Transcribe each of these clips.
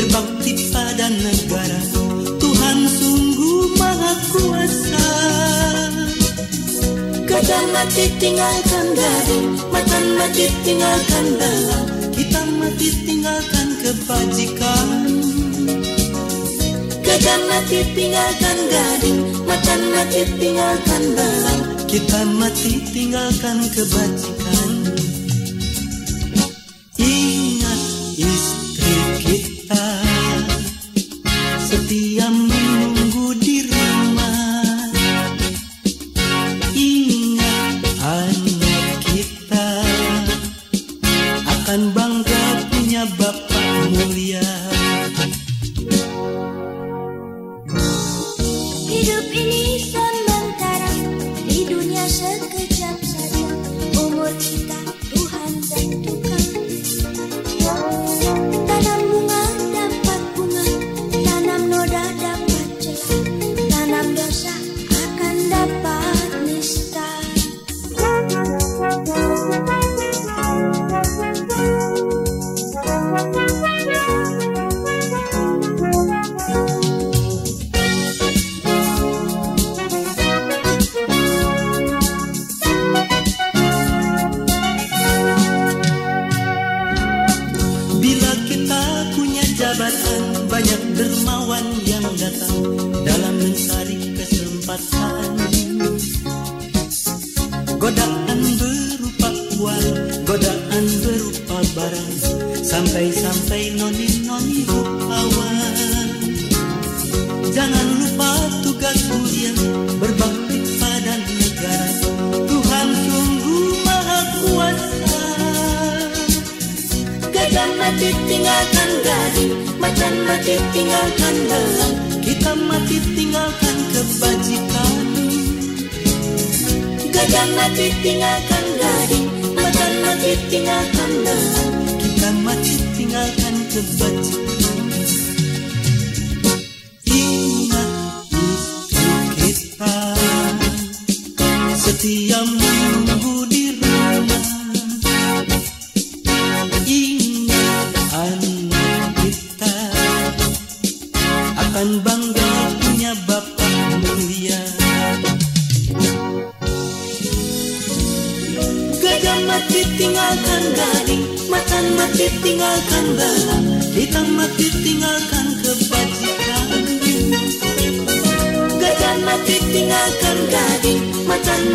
berbakti pada negara. Tuhan sungguh maha kuasa. Kata mati tinggalkan dari matan mati tinggalkan dalam, Kita mati tinggalkan kebajikan. Kata mati tinggalkan gading matan mati tinggalkan dalam, Kita mati tinggalkan kebajikan.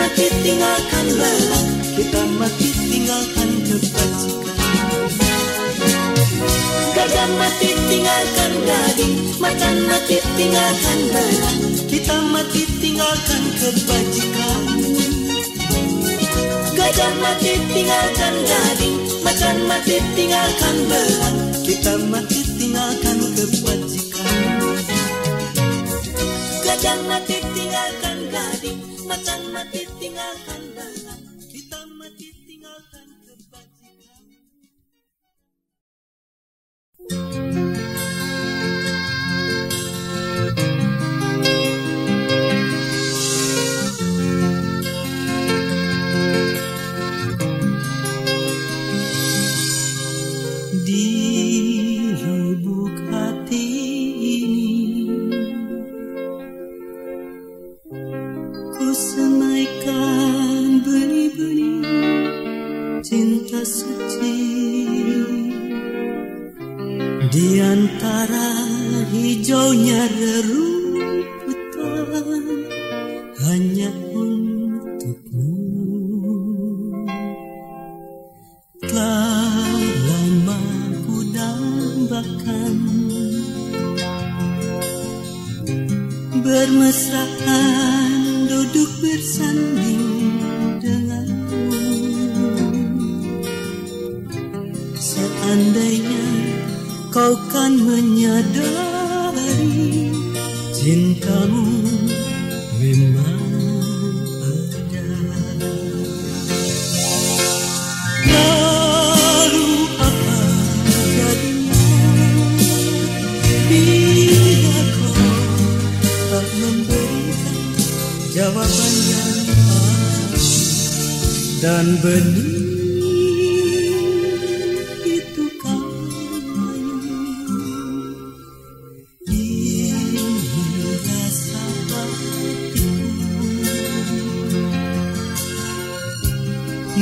mati tinggalkan lelah Kita mati tinggalkan kebajikan. Gajah mati tinggalkan daging Macan mati tinggalkan belang Kita mati tinggalkan kebajikan. Gajah mati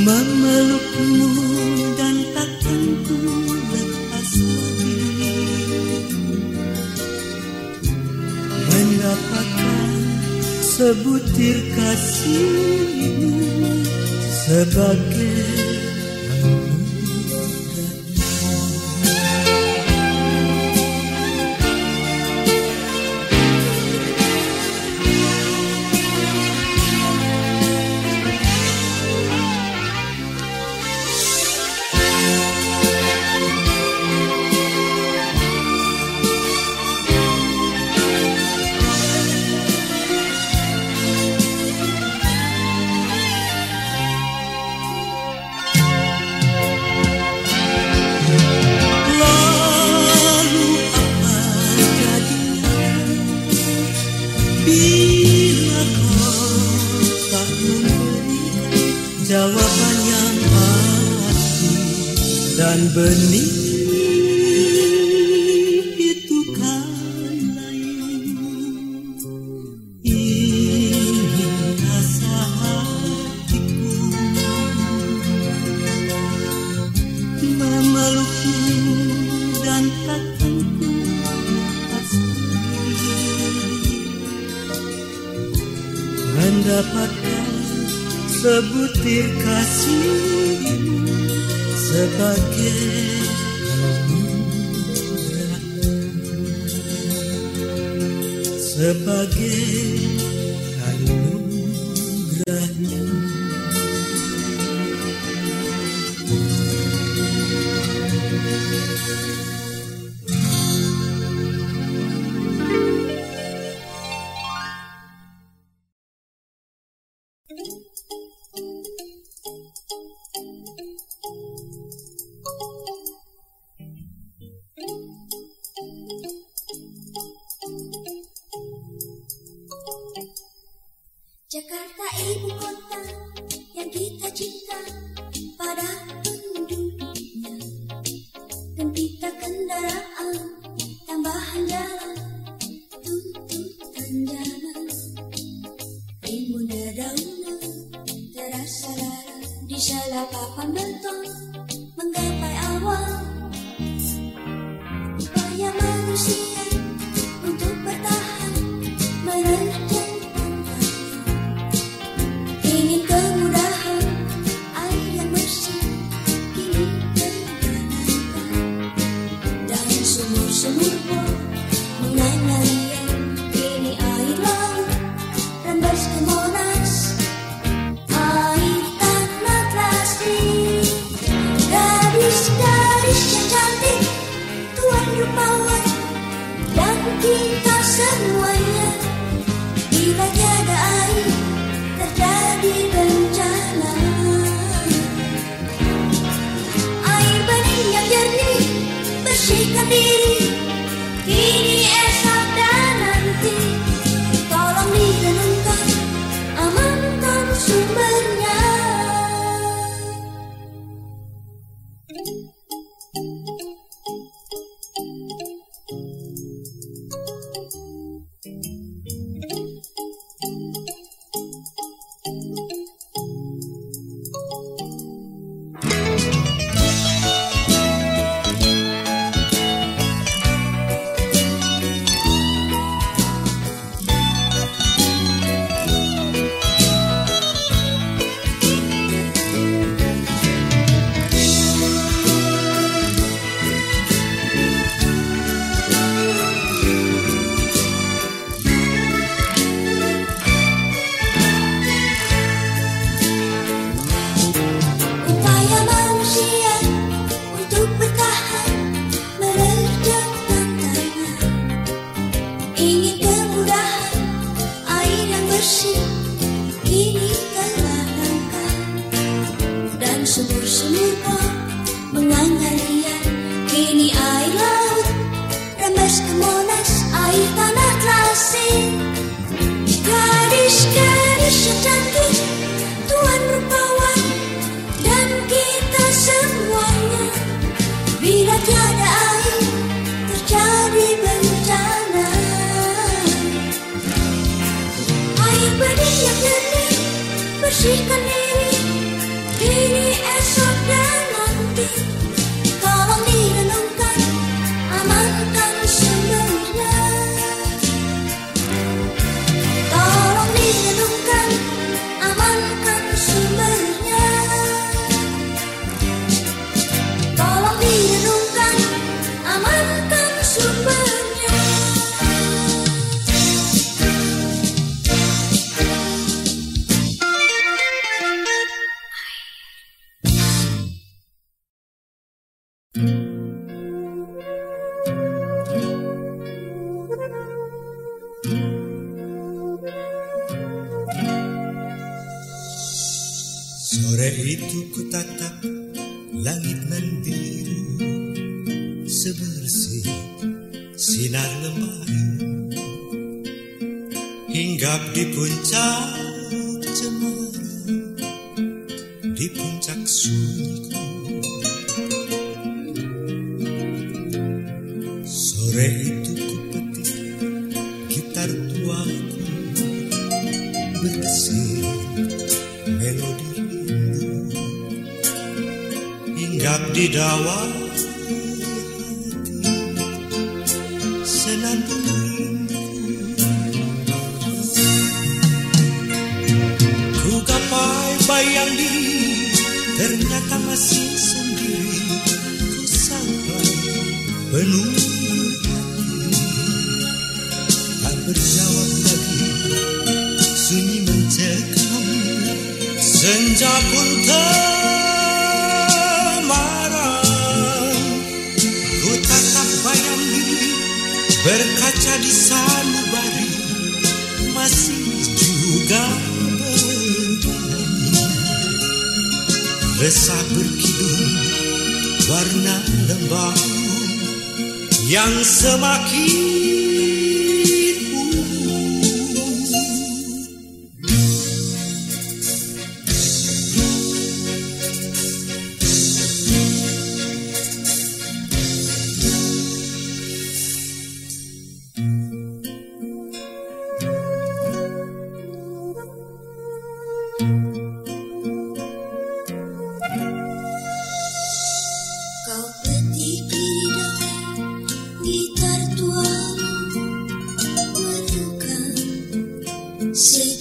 Memelukmu dan takkan ku lepas lagi. Mendapatkan sebutir kasihmu sebagai tabir kasihmu sebagai Sebagai Di siya lapapamantong Manggapai awal Ipayamanin siya bayang dia ternyata masih sendiri. Ku sampai penuh Resah berkidung warna lembabu Yang semakin See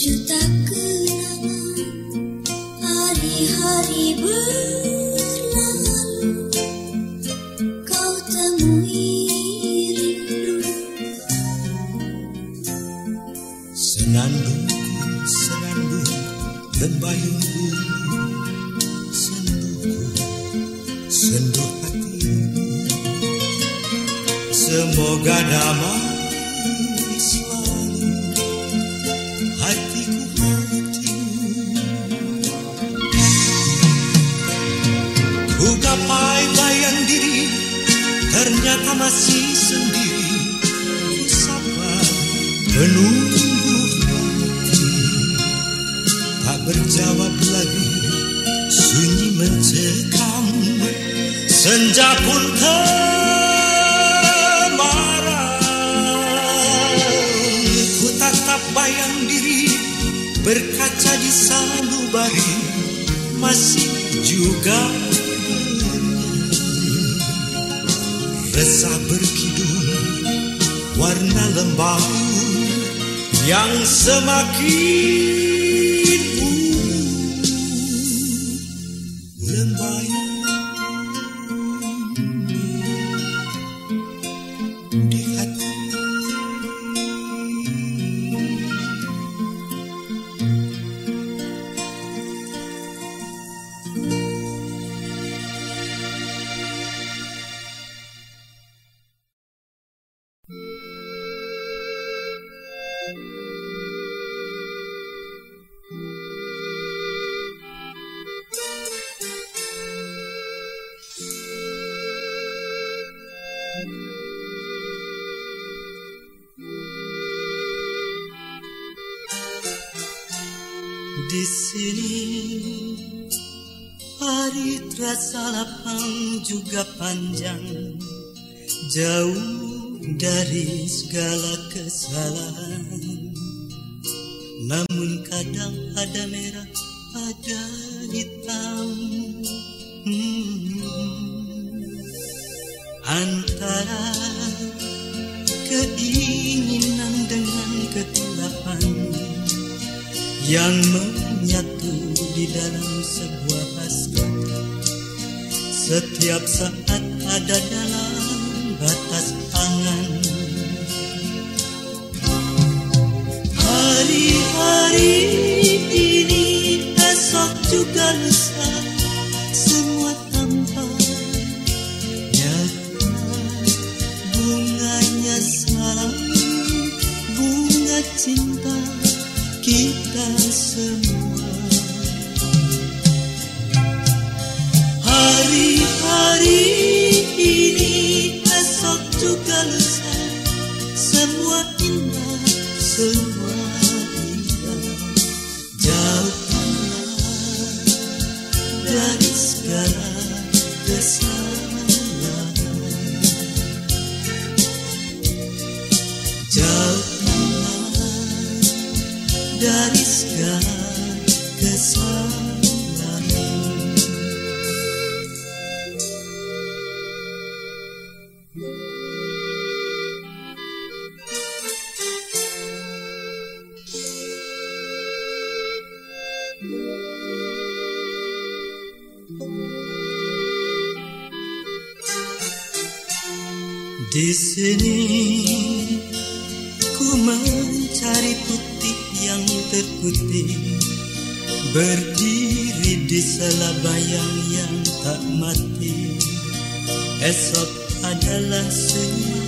yang semakin juga panjang Jauh dari segala kesalahan. Namun kadang ada merah, ada hitam. Hmm. Antara keinginan dengan ketilapan Yang menyatu di dalam sebuah askar setiap saat ada dalam batas angan Hari-hari ini esok juga lusa. Semua tanpa nyata. Bunganya salam Bunga cinta kita semua Hari-hari ini esok juga lusa Semua indah, semua Di sini ku mencari putih yang terputih Berdiri di sela bayang yang tak mati. Esok adalah semua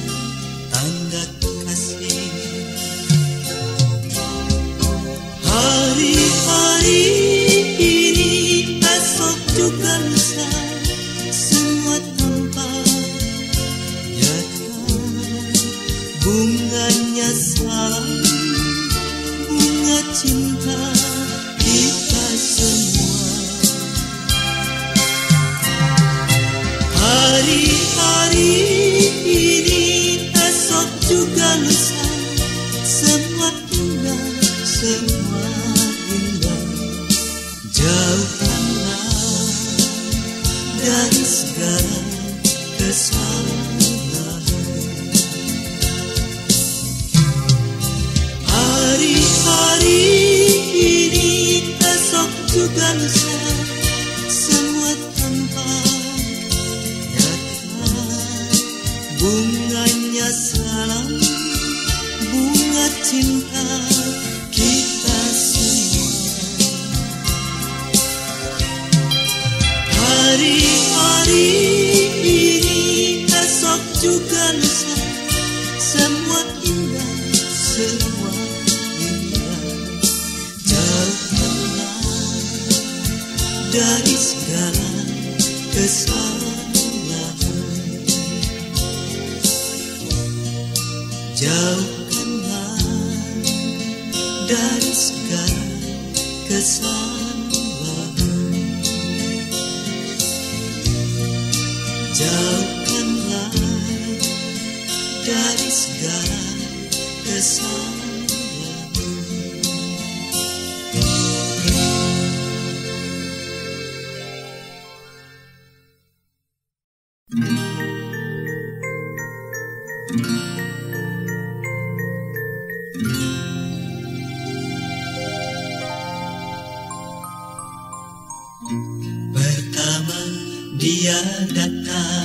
Bunga cinta kita semua. Hari-hari ini esok juga Semua semua Jauhkanlah dari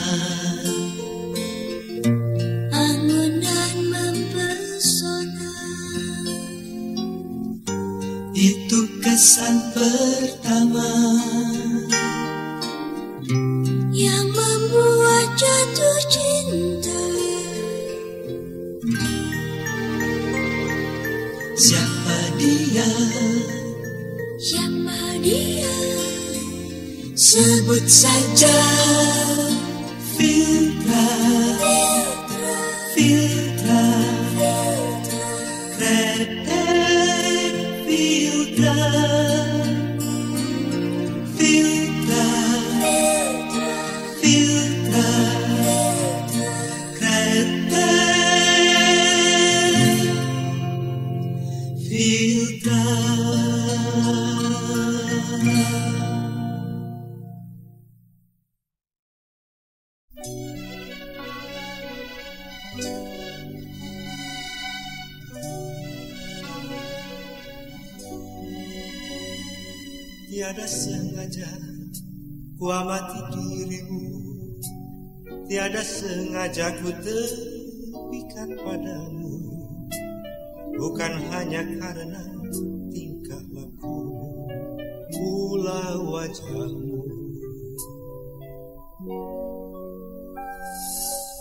love. tidak sengaja ku terpikat padamu Bukan hanya karena tingkah laku Pula wajahmu.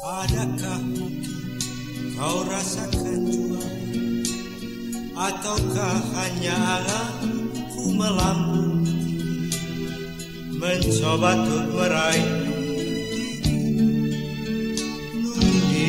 Adakah mungkin kau rasakan jua Ataukah hanya ku melambung? Mencoba untuk meraih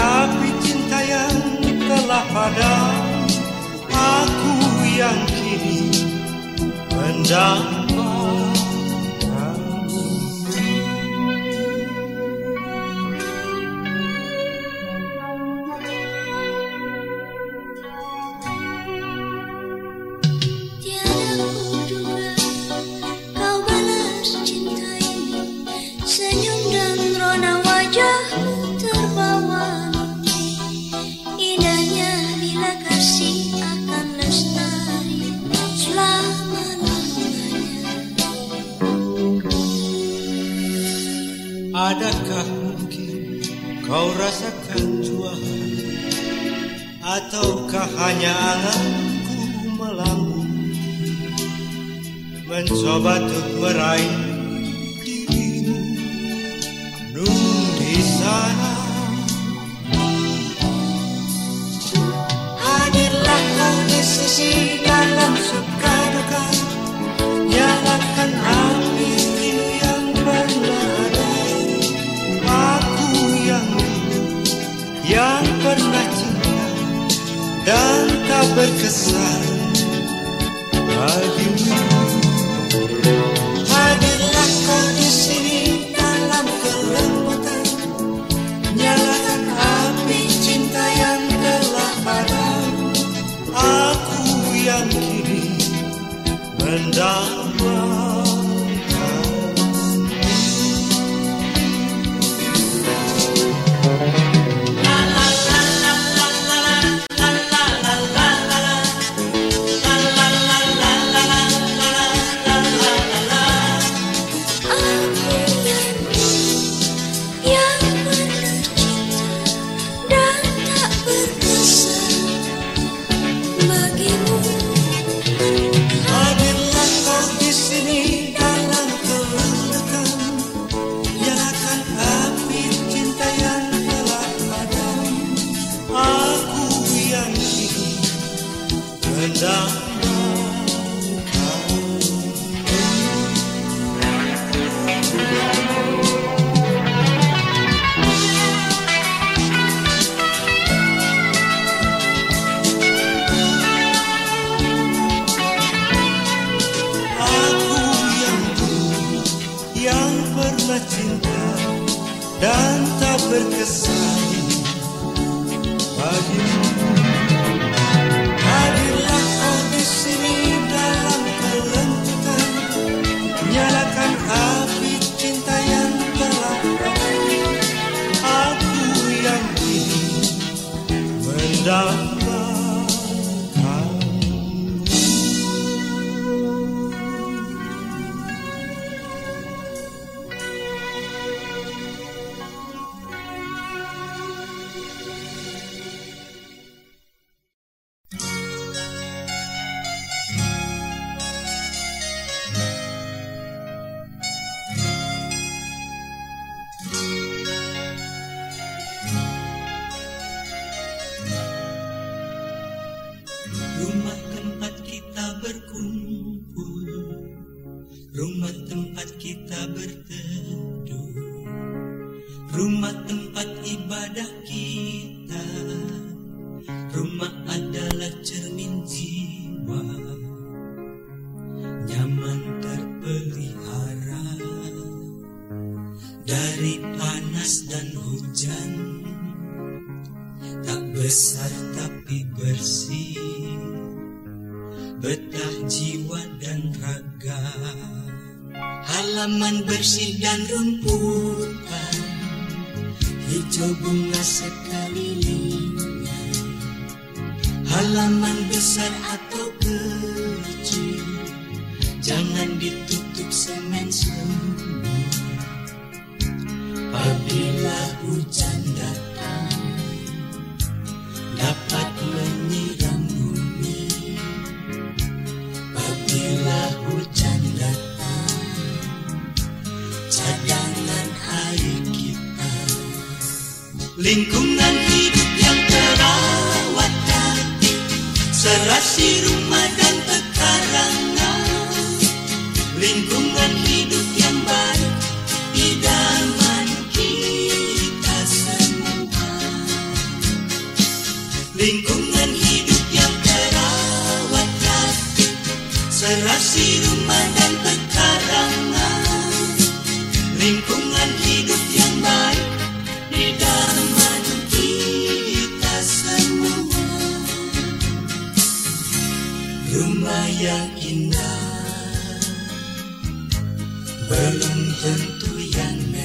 Api cinta yang telah padam Aku yang kini mendang. jiwa dan raga. Halaman bersih dan rumputan Hijau bunga sekelilingnya Halaman besar atau kecil Jangan ditutup semen semua Apabila hujan ningún yang tu yang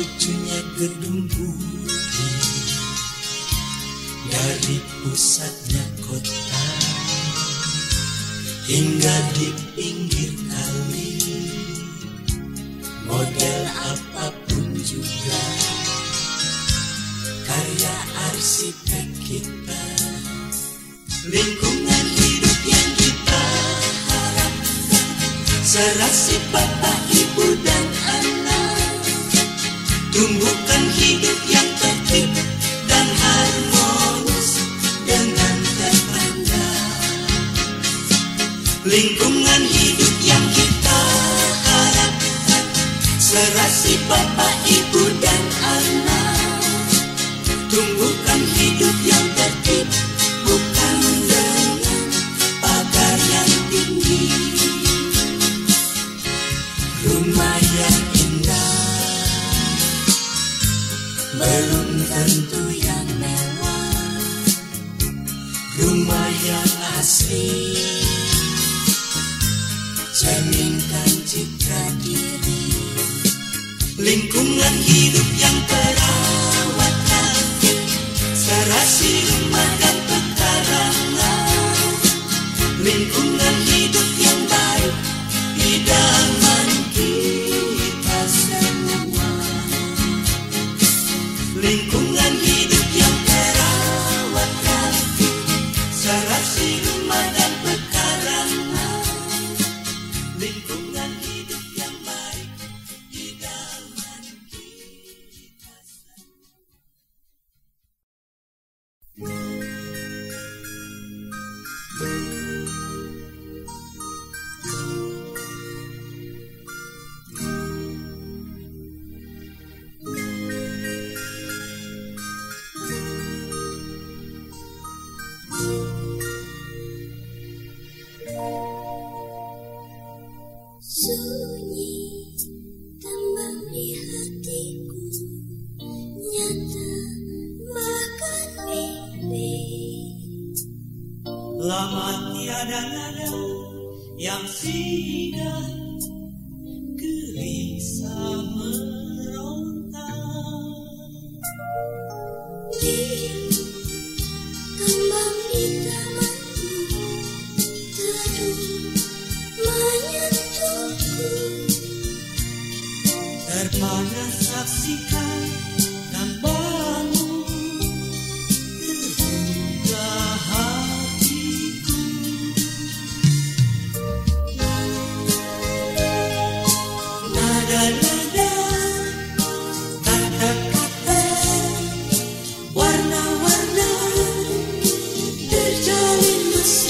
cucunya gedungku the sea.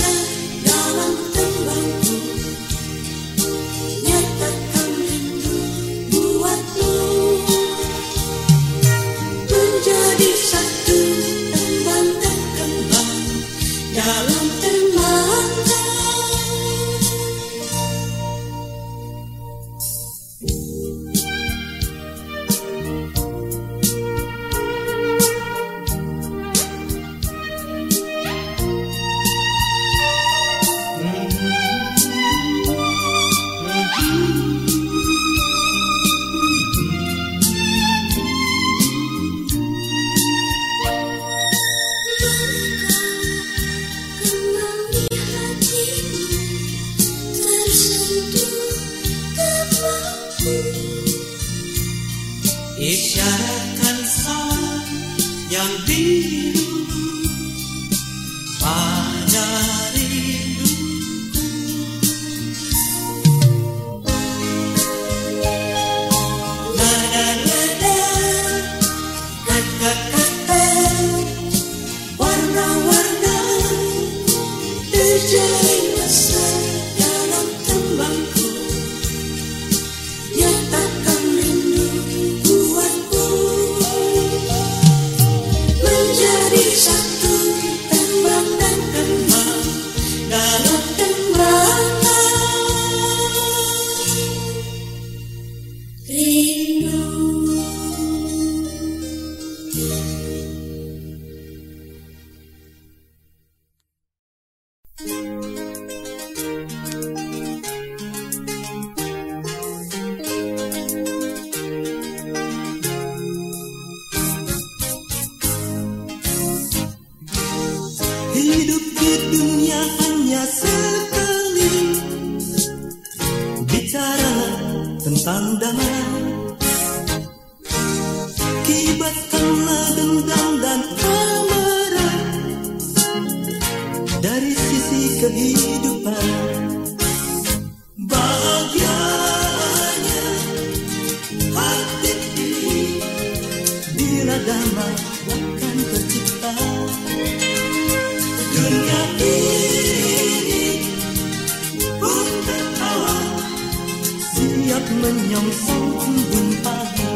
at menyong sung pagi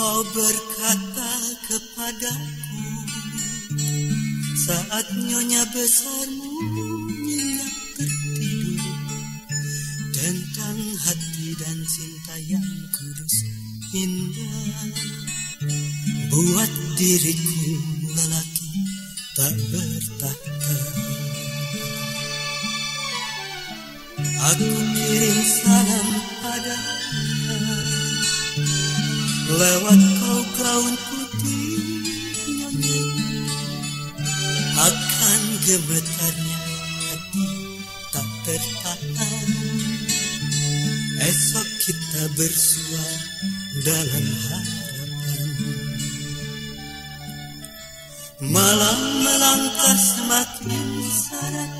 Kau berkata kepadaku Saat nyonya besarmu nyenyak tertidur Tentang hati dan cinta yang kudus indah Buat diriku lelaki tak bertahta. Aku kirim salam padamu lewat kau gaun putih nyanyi akan gemetarnya hati tak tertahan. Esok kita bersua dalam harapan. Malam melangkah semakin syarat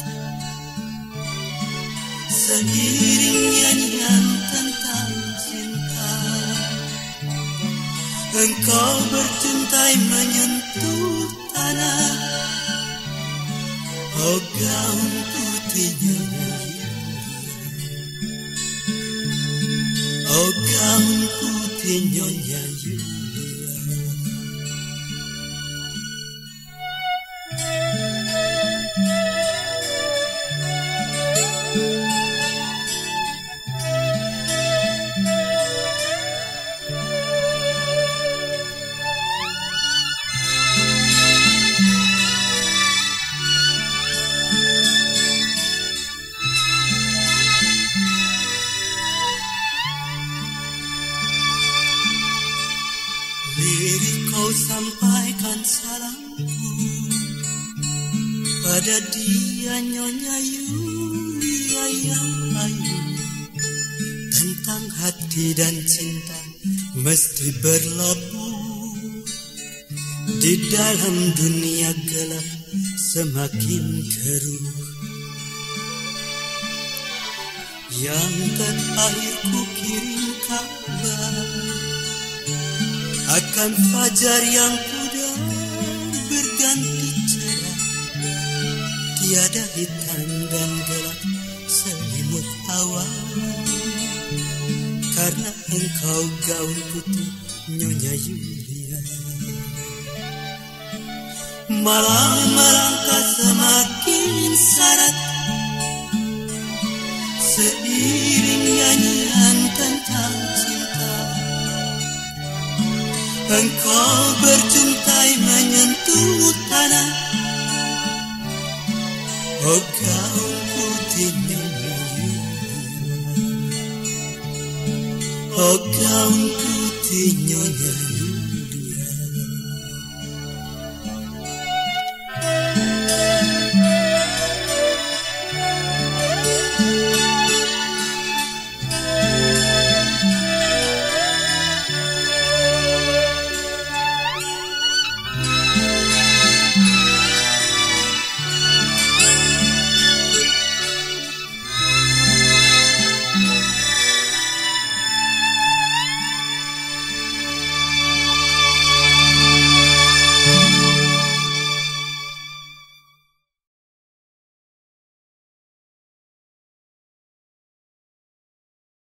seiring nyanyian Engkau bercintai menyentuh tanah. Oh gaun putihnya Oh gaun putih nyonya Keruh Yang terakhir ku kabar. Akan fajar yang pudar berganti cerah. Tiada hitam dan gelap selimut awan Karena engkau gaun putih Nyonya Yulia Malam melangkah semakin syarat. Seiring nyanyian tentang cinta. Engkau bercintai menyentuh tanah. Oh gaun putihnya Oh gaun putih nyonya